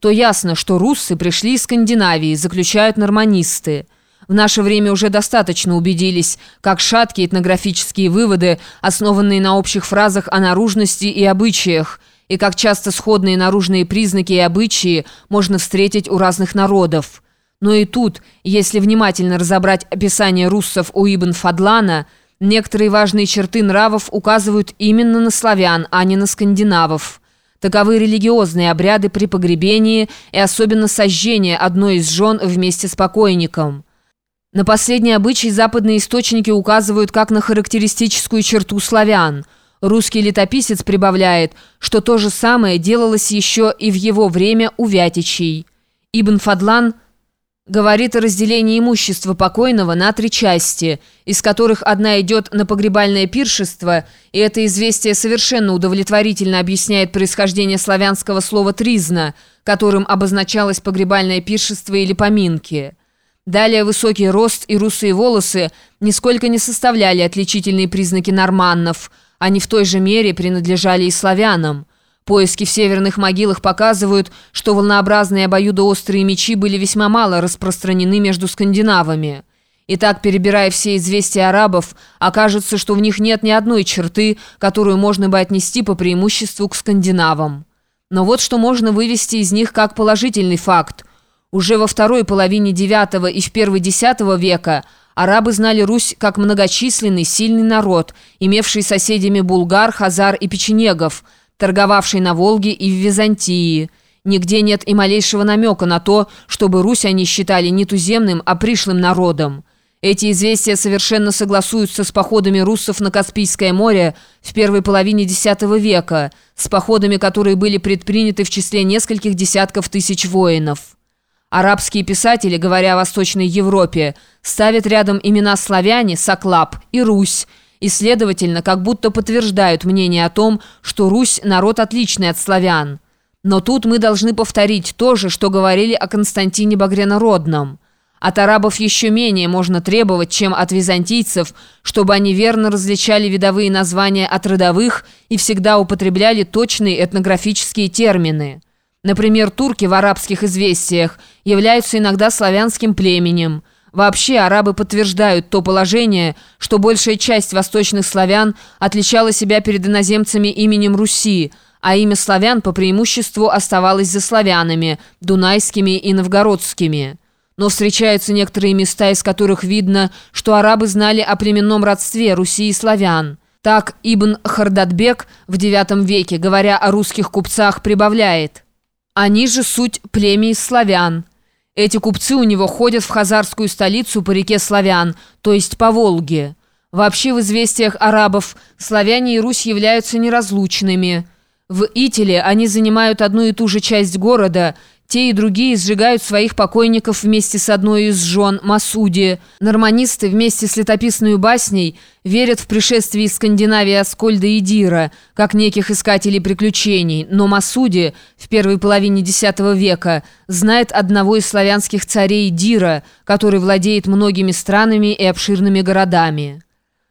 то ясно, что руссы пришли из Скандинавии, заключают норманисты. В наше время уже достаточно убедились, как шаткие этнографические выводы, основанные на общих фразах о наружности и обычаях, и как часто сходные наружные признаки и обычаи можно встретить у разных народов. Но и тут, если внимательно разобрать описание руссов у Ибн Фадлана, некоторые важные черты нравов указывают именно на славян, а не на скандинавов. Таковы религиозные обряды при погребении и особенно сожжение одной из жен вместе с покойником. На последний обычай западные источники указывают как на характеристическую черту славян. Русский летописец прибавляет, что то же самое делалось еще и в его время у Вятичей. Ибн Фадлан – говорит о разделении имущества покойного на три части, из которых одна идет на погребальное пиршество, и это известие совершенно удовлетворительно объясняет происхождение славянского слова «тризна», которым обозначалось погребальное пиршество или поминки. Далее высокий рост и русые волосы нисколько не составляли отличительные признаки норманнов, они в той же мере принадлежали и славянам. Поиски в северных могилах показывают, что волнообразные обоюдоострые мечи были весьма мало распространены между скандинавами. Итак, перебирая все известия арабов, окажется, что в них нет ни одной черты, которую можно бы отнести по преимуществу к скандинавам. Но вот что можно вывести из них как положительный факт. Уже во второй половине IX и в первой X века арабы знали Русь как многочисленный, сильный народ, имевший соседями булгар, хазар и печенегов – торговавший на Волге и в Византии. Нигде нет и малейшего намека на то, чтобы Русь они считали не туземным, а пришлым народом. Эти известия совершенно согласуются с походами руссов на Каспийское море в первой половине X века, с походами, которые были предприняты в числе нескольких десятков тысяч воинов. Арабские писатели, говоря о Восточной Европе, ставят рядом имена славяне, Саклап и Русь, и, следовательно, как будто подтверждают мнение о том, что Русь – народ отличный от славян. Но тут мы должны повторить то же, что говорили о Константине Багрянородном. От арабов еще менее можно требовать, чем от византийцев, чтобы они верно различали видовые названия от родовых и всегда употребляли точные этнографические термины. Например, турки в арабских известиях являются иногда славянским племенем – Вообще арабы подтверждают то положение, что большая часть восточных славян отличала себя перед иноземцами именем Руси, а имя славян по преимуществу оставалось за славянами, дунайскими и новгородскими. Но встречаются некоторые места, из которых видно, что арабы знали о племенном родстве Руси и славян. Так Ибн Хардадбек в IX веке, говоря о русских купцах, прибавляет «Они же суть племя из славян». Эти купцы у него ходят в хазарскую столицу по реке Славян, то есть по Волге. Вообще в известиях арабов славяне и Русь являются неразлучными. В Итиле они занимают одну и ту же часть города – те и другие сжигают своих покойников вместе с одной из жен Масуди. Норманисты вместе с летописной басней верят в пришествие из Скандинавии Аскольда и Дира, как неких искателей приключений, но Масуди в первой половине X века знает одного из славянских царей Дира, который владеет многими странами и обширными городами.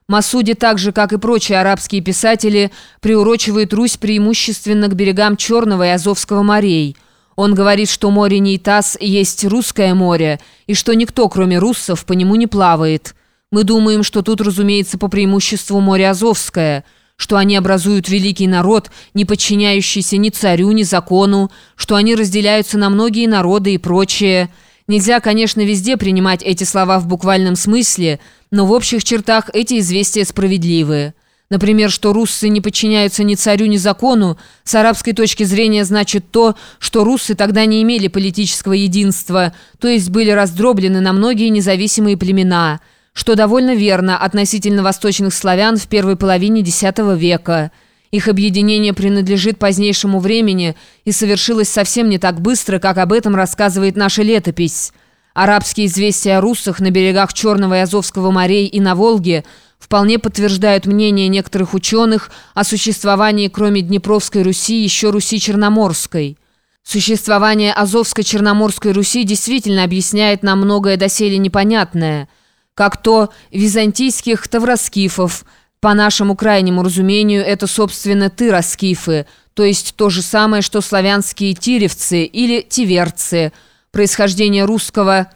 Масуди, так же, как и прочие арабские писатели, приурочивает Русь преимущественно к берегам Черного и Азовского морей – он говорит, что море Нейтас есть русское море, и что никто, кроме руссов, по нему не плавает. Мы думаем, что тут, разумеется, по преимуществу море Азовское, что они образуют великий народ, не подчиняющийся ни царю, ни закону, что они разделяются на многие народы и прочее. Нельзя, конечно, везде принимать эти слова в буквальном смысле, но в общих чертах эти известия справедливы. Например, что руссы не подчиняются ни царю, ни закону, с арабской точки зрения значит то, что руссы тогда не имели политического единства, то есть были раздроблены на многие независимые племена, что довольно верно относительно восточных славян в первой половине X века. Их объединение принадлежит позднейшему времени и совершилось совсем не так быстро, как об этом рассказывает наша летопись. Арабские известия о руссах на берегах Черного и Азовского морей и на Волге вполне подтверждают мнение некоторых ученых о существовании, кроме Днепровской Руси, еще Руси Черноморской. Существование Азовско-Черноморской Руси действительно объясняет нам многое доселе непонятное, как то византийских тавроскифов, По нашему крайнему разумению, это, собственно, тыроскифы, то есть то же самое, что славянские тиревцы или тиверцы. Происхождение русского